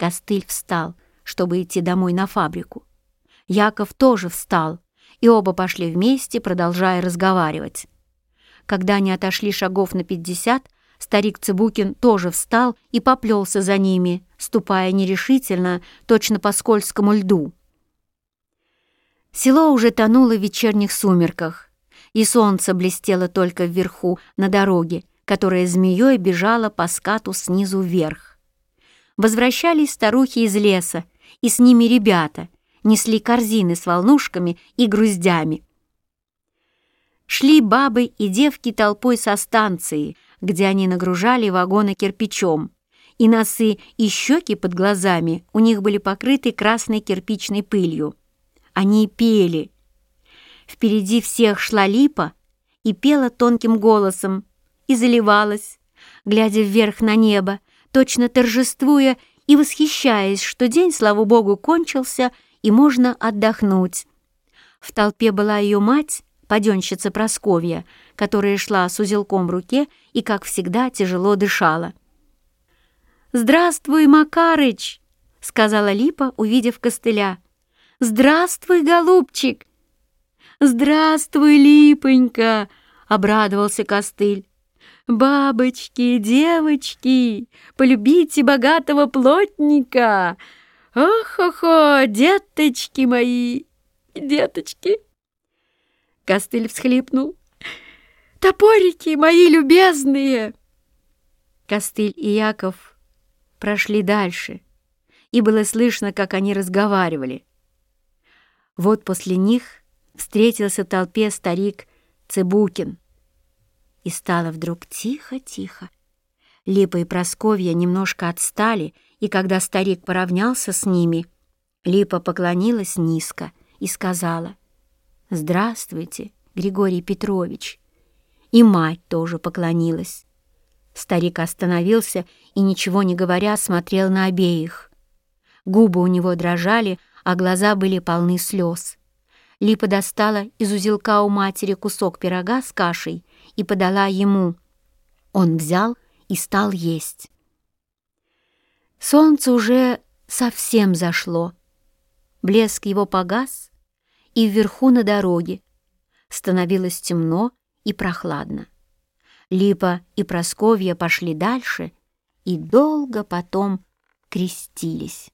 Костыль встал, чтобы идти домой на фабрику. Яков тоже встал, и оба пошли вместе, продолжая разговаривать. Когда они отошли шагов на пятьдесят, старик Цыбукин тоже встал и поплелся за ними, ступая нерешительно, точно по скользкому льду. Село уже тонуло в вечерних сумерках, и солнце блестело только вверху, на дороге, которая змеей бежала по скату снизу вверх. Возвращались старухи из леса, и с ними ребята, несли корзины с волнушками и груздями. Шли бабы и девки толпой со станции, где они нагружали вагоны кирпичом, и носы и щеки под глазами у них были покрыты красной кирпичной пылью. Они пели. Впереди всех шла липа и пела тонким голосом, и заливалась, глядя вверх на небо, точно торжествуя и восхищаясь, что день, слава богу, кончился, и можно отдохнуть. В толпе была ее мать, паденщица Просковья, которая шла с узелком в руке и, как всегда, тяжело дышала. «Здравствуй, Макарыч!» — сказала Липа, увидев костыля. «Здравствуй, голубчик!» «Здравствуй, Липонька!» — обрадовался костыль. «Бабочки, девочки, полюбите богатого плотника! Ох-охо, деточки мои, деточки!» Костыль всхлипнул. «Топорики мои любезные!» Костыль и Яков прошли дальше, и было слышно, как они разговаривали. Вот после них встретился в толпе старик Цыбукин. И стало вдруг тихо-тихо. Липа и Просковья немножко отстали, и когда старик поравнялся с ними, Липа поклонилась низко и сказала «Здравствуйте, Григорий Петрович». И мать тоже поклонилась. Старик остановился и, ничего не говоря, смотрел на обеих. Губы у него дрожали, а глаза были полны слез. Липа достала из узелка у матери кусок пирога с кашей и подала ему. Он взял и стал есть. Солнце уже совсем зашло. Блеск его погас, и вверху на дороге становилось темно и прохладно. Липа и Просковья пошли дальше и долго потом крестились.